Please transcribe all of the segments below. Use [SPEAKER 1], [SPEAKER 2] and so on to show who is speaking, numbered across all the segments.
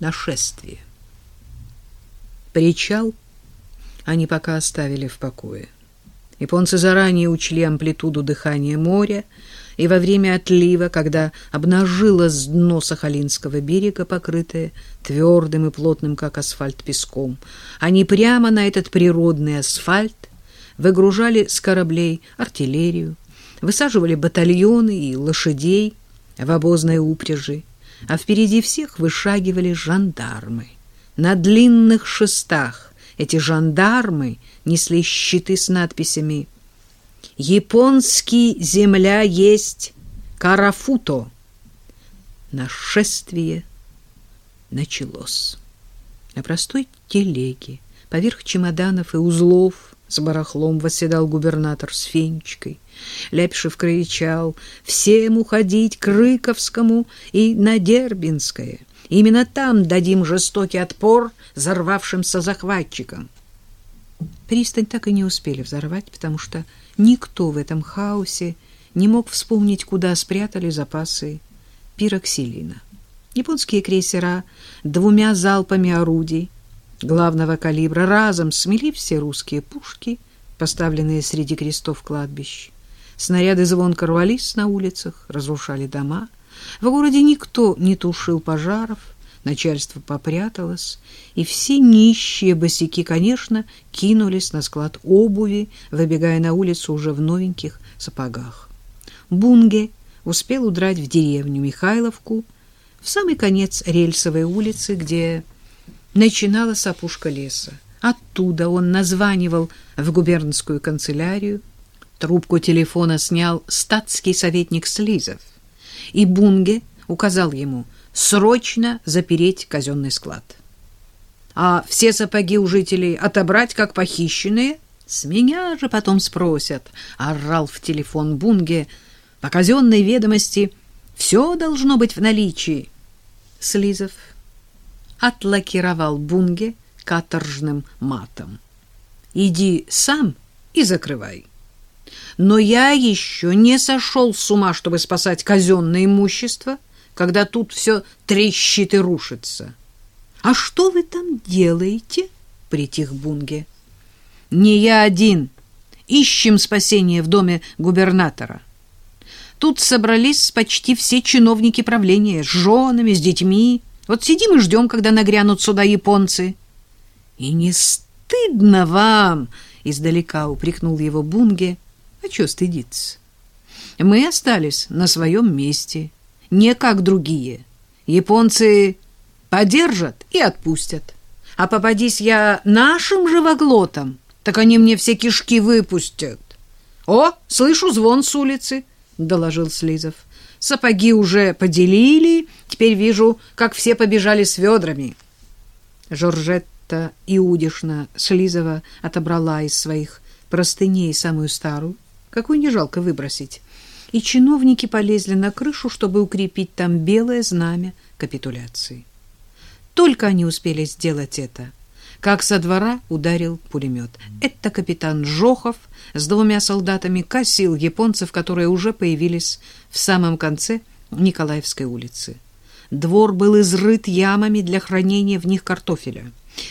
[SPEAKER 1] нашествие. Причал они пока оставили в покое. Японцы заранее учли амплитуду дыхания моря, и во время отлива, когда обнажилось дно Сахалинского берега, покрытое твердым и плотным, как асфальт, песком, они прямо на этот природный асфальт выгружали с кораблей артиллерию, высаживали батальоны и лошадей в обозной упряжи, а впереди всех вышагивали жандармы. На длинных шестах эти жандармы несли щиты с надписями «Японский земля есть Карафуто». Нашествие началось. На простой телеге, поверх чемоданов и узлов, с барахлом восседал губернатор с фенечкой. Ляпшев кричал «Всем уходить к Рыковскому и на Дербинское! Именно там дадим жестокий отпор взорвавшимся захватчикам!» Пристань так и не успели взорвать, потому что никто в этом хаосе не мог вспомнить, куда спрятали запасы пироксилина. Японские крейсера двумя залпами орудий главного калибра разом смели все русские пушки, поставленные среди крестов кладбищ. Снаряды звонко рвались на улицах, разрушали дома. В городе никто не тушил пожаров, начальство попряталось, и все нищие босики, конечно, кинулись на склад обуви, выбегая на улицу уже в новеньких сапогах. Бунге успел удрать в деревню Михайловку, в самый конец рельсовой улицы, где начиналась опушка леса. Оттуда он названивал в губернскую канцелярию. Трубку телефона снял статский советник Слизов, и Бунге указал ему срочно запереть казенный склад. А все сапоги у жителей отобрать как похищенные? С меня же потом спросят, орал в телефон Бунге. По казенной ведомости все должно быть в наличии. Слизов отлакировал Бунге каторжным матом. Иди сам и закрывай. Но я еще не сошел с ума, чтобы спасать казенное имущество, когда тут все трещит и рушится. — А что вы там делаете? — притих Бунге. — Не я один. Ищем спасение в доме губернатора. Тут собрались почти все чиновники правления с женами, с детьми. Вот сидим и ждем, когда нагрянут сюда японцы. — И не стыдно вам! — издалека упрекнул его Бунге. — А что стыдиться? Мы остались на своем месте, не как другие. Японцы подержат и отпустят. А попадись я нашим живоглотам, так они мне все кишки выпустят. — О, слышу звон с улицы, — доложил Слизов. — Сапоги уже поделили, теперь вижу, как все побежали с ведрами. Жоржетта Иудишна Шлизова отобрала из своих простыней самую старую, какую не жалко выбросить, и чиновники полезли на крышу, чтобы укрепить там белое знамя капитуляции. Только они успели сделать это, как со двора ударил пулемет. Это капитан Жохов с двумя солдатами косил японцев, которые уже появились в самом конце Николаевской улицы. Двор был изрыт ямами для хранения в них картофеля.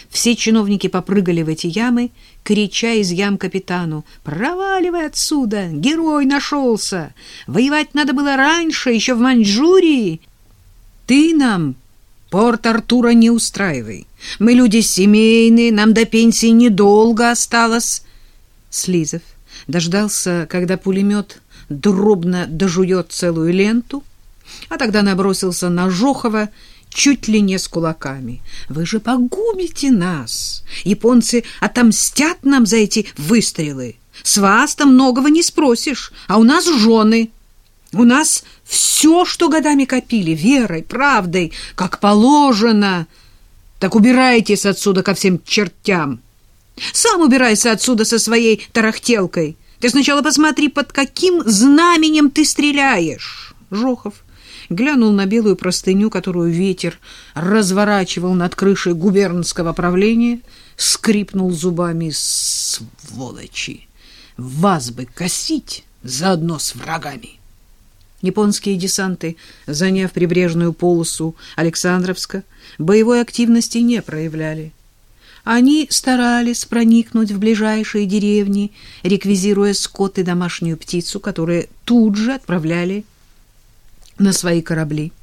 [SPEAKER 1] Все чиновники попрыгали в эти ямы, крича из ям капитану «Проваливай отсюда! Герой нашелся! Воевать надо было раньше, еще в Маньчжурии! Ты нам порт Артура не устраивай! Мы люди семейные, нам до пенсии недолго осталось!» Слизов дождался, когда пулемет дробно дожует целую ленту, а тогда набросился на Жохова чуть ли не с кулаками. «Вы же погубите нас! Японцы отомстят нам за эти выстрелы! С вас-то многого не спросишь, а у нас жены!» У нас все, что годами копили, верой, правдой, как положено. Так убирайтесь отсюда ко всем чертям. Сам убирайся отсюда со своей тарахтелкой. Ты сначала посмотри, под каким знаменем ты стреляешь. Жохов глянул на белую простыню, которую ветер разворачивал над крышей губернского правления, скрипнул зубами «Сволочи! Вас бы косить заодно с врагами!» Японские десанты, заняв прибрежную полосу Александровска, боевой активности не проявляли. Они старались проникнуть в ближайшие деревни, реквизируя скот и домашнюю птицу, которые тут же отправляли на свои корабли.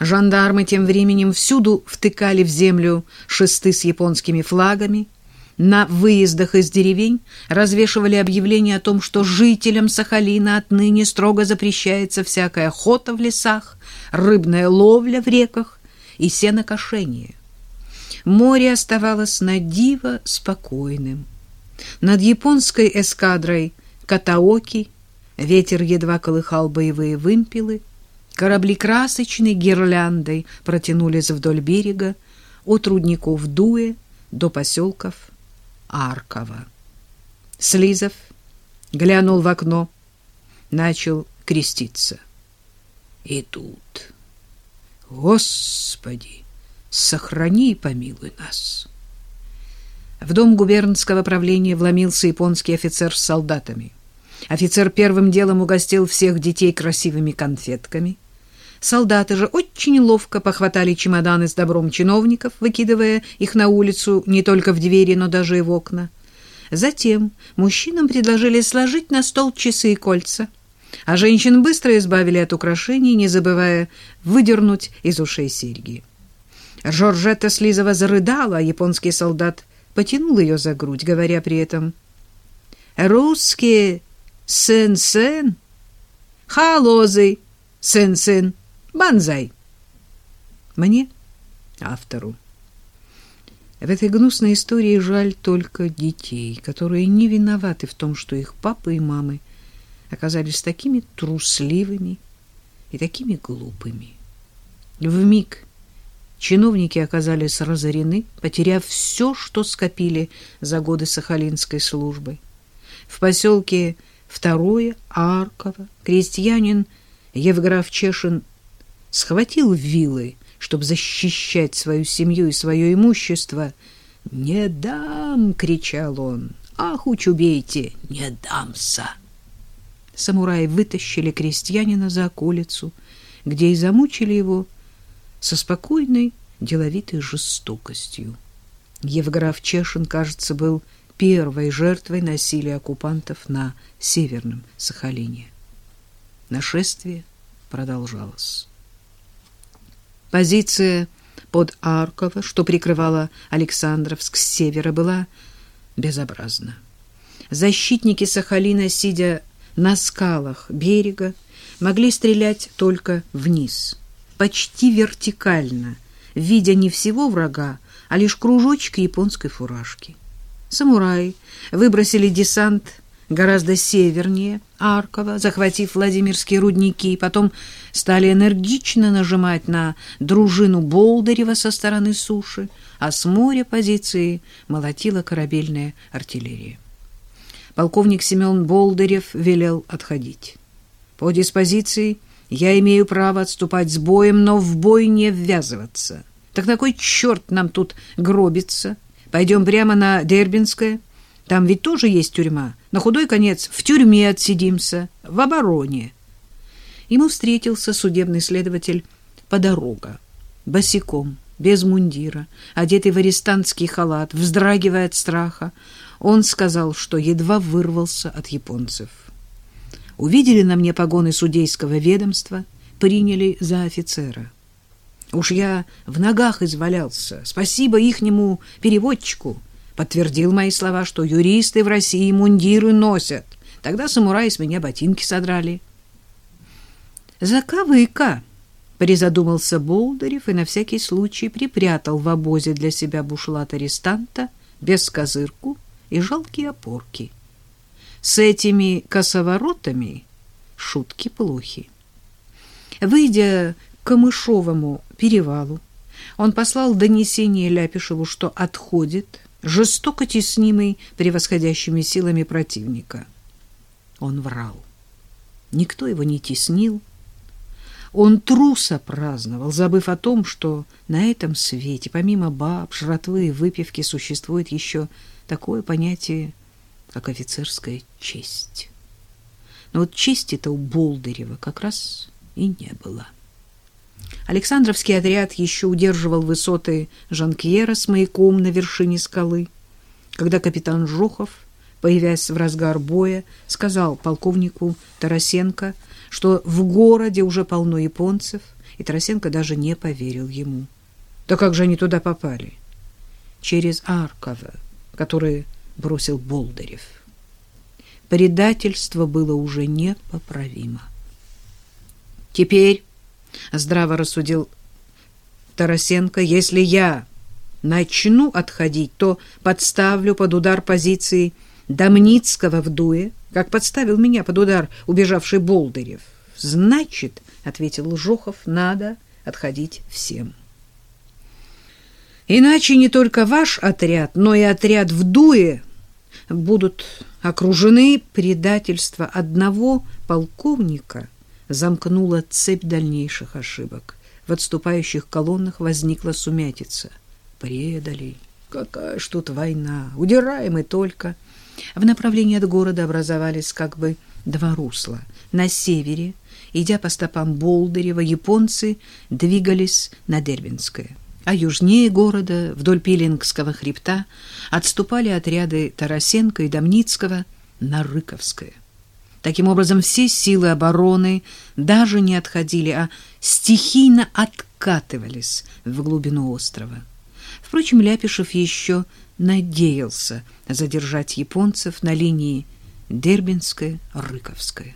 [SPEAKER 1] Жандармы тем временем всюду втыкали в землю шесты с японскими флагами. На выездах из деревень развешивали объявления о том, что жителям Сахалина отныне строго запрещается всякая охота в лесах, рыбная ловля в реках и сенокошение. Море оставалось на диво спокойным. Над японской эскадрой Катаоки ветер едва колыхал боевые вымпелы, Корабли красочной гирляндой протянулись вдоль берега от рудников Дуэ до поселков Арково. Слизов глянул в окно, начал креститься. И тут, Господи, сохрани и помилуй нас. В дом губернского правления вломился японский офицер с солдатами. Офицер первым делом угостил всех детей красивыми конфетками. Солдаты же очень ловко похватали чемоданы с добром чиновников, выкидывая их на улицу не только в двери, но даже и в окна. Затем мужчинам предложили сложить на стол часы и кольца, а женщин быстро избавили от украшений, не забывая выдернуть из ушей серьги. Жоржетта Слизова зарыдала, а японский солдат потянул ее за грудь, говоря при этом «Русские сын-сын, халозы сын-сын, банзай». Мне, автору, в этой гнусной истории жаль только детей, которые не виноваты в том, что их папы и мамы оказались такими трусливыми и такими глупыми. В миг чиновники оказались разорены, потеряв все, что скопили за годы сахалинской службы. В поселке Второе Арково крестьянин Евграф Чешин схватил вилы, чтобы защищать свою семью и свое имущество. «Не дам!» — кричал он. «Ах, уч убейте! Не дамся!» Самураи вытащили крестьянина за околицу, где и замучили его со спокойной, деловитой жестокостью. Евграф Чешин, кажется, был первой жертвой насилия оккупантов на Северном Сахалине. Нашествие продолжалось. Позиция под Арково, что прикрывала Александровск с севера, была безобразна. Защитники Сахалина, сидя на скалах берега, могли стрелять только вниз, почти вертикально, видя не всего врага, а лишь кружочки японской фуражки. Самураи выбросили десант гораздо севернее Аркова, захватив Владимирские рудники, потом стали энергично нажимать на дружину Болдырева со стороны суши, а с моря позиции молотила корабельная артиллерия. Полковник Семен Болдырев велел отходить. По диспозиции я имею право отступать с боем, но в бой не ввязываться. Так на кой черт нам тут гробиться? Пойдем прямо на Дербинское. Там ведь тоже есть тюрьма. На худой конец в тюрьме отсидимся, в обороне. Ему встретился судебный следователь по дорога, босиком, без мундира, одетый в арестантский халат, вздрагивая от страха. Он сказал, что едва вырвался от японцев. Увидели на мне погоны судейского ведомства, приняли за офицера. Уж я в ногах извалялся. Спасибо ихнему переводчику подтвердил мои слова, что юристы в России мундиры носят. Тогда самураи с меня ботинки содрали. Заковыка, призадумался Болдырев и на всякий случай припрятал в обозе для себя бушлат арестанта без козырку и жалкие опорки. С этими косоворотами шутки плохи. Выйдя к Камышовому перевалу, он послал донесение Ляпишеву, что отходит жестоко теснимый превосходящими силами противника. Он врал. Никто его не теснил. Он труса праздновал, забыв о том, что на этом свете, помимо баб, жратвы и выпивки, существует еще такое понятие, как офицерская честь. Но вот честь это у Болдырева как раз и не было. Александровский отряд еще удерживал высоты Жанкьера с маяком на вершине скалы, когда капитан Жохов, появясь в разгар боя, сказал полковнику Тарасенко, что в городе уже полно японцев, и Тарасенко даже не поверил ему. Да как же они туда попали? Через Арково, который бросил Болдырев. Предательство было уже непоправимо. Теперь, здраво рассудил Тарасенко, если я начну отходить, то подставлю под удар позиции Домницкого в дуе, как подставил меня под удар убежавший Болдырев. Значит, ответил Жохов, надо отходить всем. Иначе не только ваш отряд, но и отряд в дуе будут окружены предательства одного полковника замкнула цепь дальнейших ошибок. В отступающих колоннах возникла сумятица. Предали. Какая ж тут война? Удираем и только. В направлении от города образовались как бы два русла. На севере, идя по стопам Болдырева, японцы двигались на Дербинское. А южнее города, вдоль Пилингского хребта, отступали отряды Тарасенко и Домницкого на Рыковское. Таким образом, все силы обороны даже не отходили, а стихийно откатывались в глубину острова. Впрочем, Ляпишев еще надеялся задержать японцев на линии Дербинская-Рыковская.